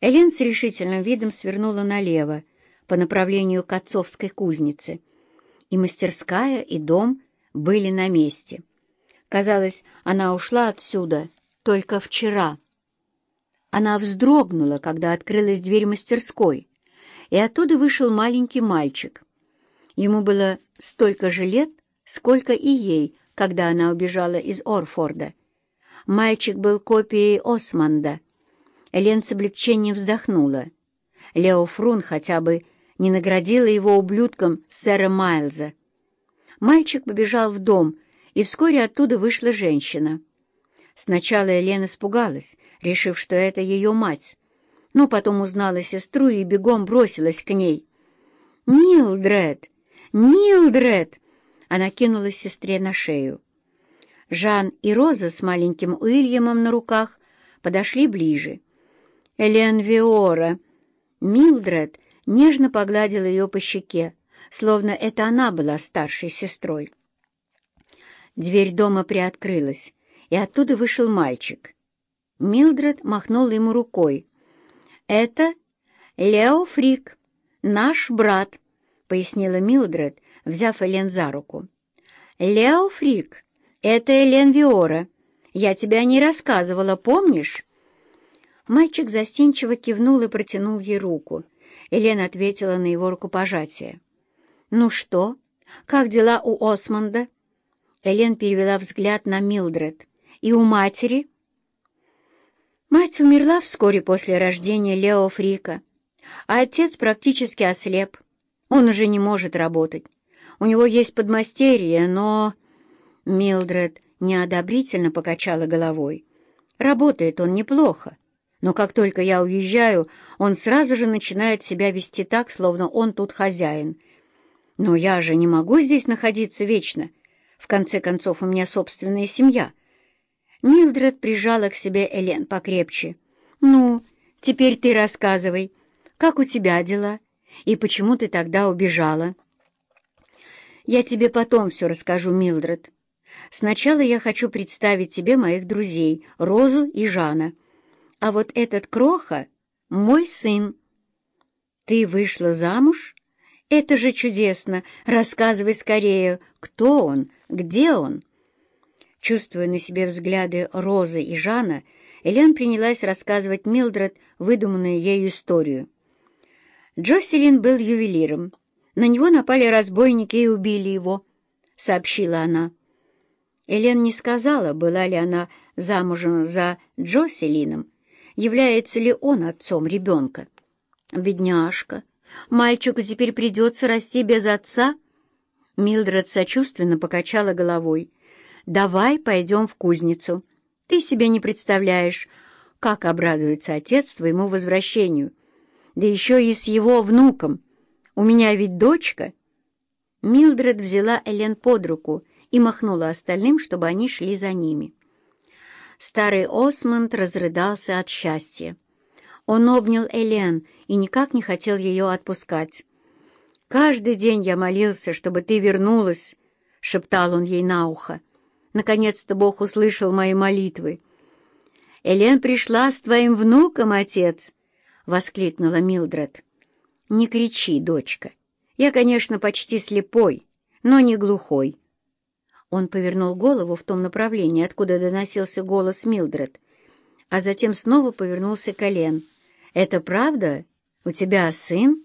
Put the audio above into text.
Элен с решительным видом свернула налево, по направлению к отцовской кузнице. И мастерская, и дом были на месте. Казалось, она ушла отсюда только вчера. Она вздрогнула, когда открылась дверь мастерской, и оттуда вышел маленький мальчик. Ему было столько же лет, сколько и ей, когда она убежала из Орфорда. Мальчик был копией Османда. Элен с облегчением вздохнула. Лео Фрун хотя бы не наградила его ублюдком сэра Майлза. Мальчик побежал в дом, и вскоре оттуда вышла женщина. Сначала Елена испугалась, решив, что это ее мать, но потом узнала сестру и бегом бросилась к ней. «Милдред! Милдред!» Она кинулась сестре на шею. Жан и Роза с маленьким Уильямом на руках подошли ближе. «Элен Виора!» Милдред нежно погладила ее по щеке, словно это она была старшей сестрой. Дверь дома приоткрылась, и оттуда вышел мальчик. Милдред махнула ему рукой. «Это Лео Фрик, наш брат», — пояснила Милдред, взяв Элен за руку. «Лео Фрик, это Элен Виора. Я тебя не рассказывала, помнишь?» Мальчик застенчиво кивнул и протянул ей руку. Елена ответила на его рукопожатие. «Ну что? Как дела у Осмонда?» Элен перевела взгляд на Милдред. «И у матери?» Мать умерла вскоре после рождения Лео Фрика, а отец практически ослеп. Он уже не может работать. У него есть подмастерье, но... Милдред неодобрительно покачала головой. Работает он неплохо, но как только я уезжаю, он сразу же начинает себя вести так, словно он тут хозяин. Но я же не могу здесь находиться вечно. В конце концов, у меня собственная семья. Милдред прижала к себе Элен покрепче. «Ну, теперь ты рассказывай, как у тебя дела и почему ты тогда убежала?» «Я тебе потом все расскажу, Милдред. Сначала я хочу представить тебе моих друзей, Розу и Жана». А вот этот Кроха — мой сын. Ты вышла замуж? Это же чудесно! Рассказывай скорее, кто он, где он. Чувствуя на себе взгляды Розы и Жана, Элен принялась рассказывать Милдред выдуманную ею историю. Джоселин был ювелиром. На него напали разбойники и убили его, — сообщила она. Элен не сказала, была ли она замужем за Джоселином, является ли он отцом ребенка. Бедняжка, мальчику теперь придется расти без отца? Милдред сочувственно покачала головой. «Давай пойдем в кузницу. Ты себе не представляешь, как обрадуется отец твоему возвращению. Да еще и с его внуком. У меня ведь дочка». Милдред взяла Элен под руку и махнула остальным, чтобы они шли за ними. Старый Осмонд разрыдался от счастья. Он обнял Элен и никак не хотел ее отпускать. «Каждый день я молился, чтобы ты вернулась», — шептал он ей на ухо. «Наконец-то Бог услышал мои молитвы». «Элен пришла с твоим внуком, отец!» — воскликнула Милдред. «Не кричи, дочка. Я, конечно, почти слепой, но не глухой. Он повернул голову в том направлении, откуда доносился голос Милдред, а затем снова повернулся к Элен. «Это правда? У тебя сын?»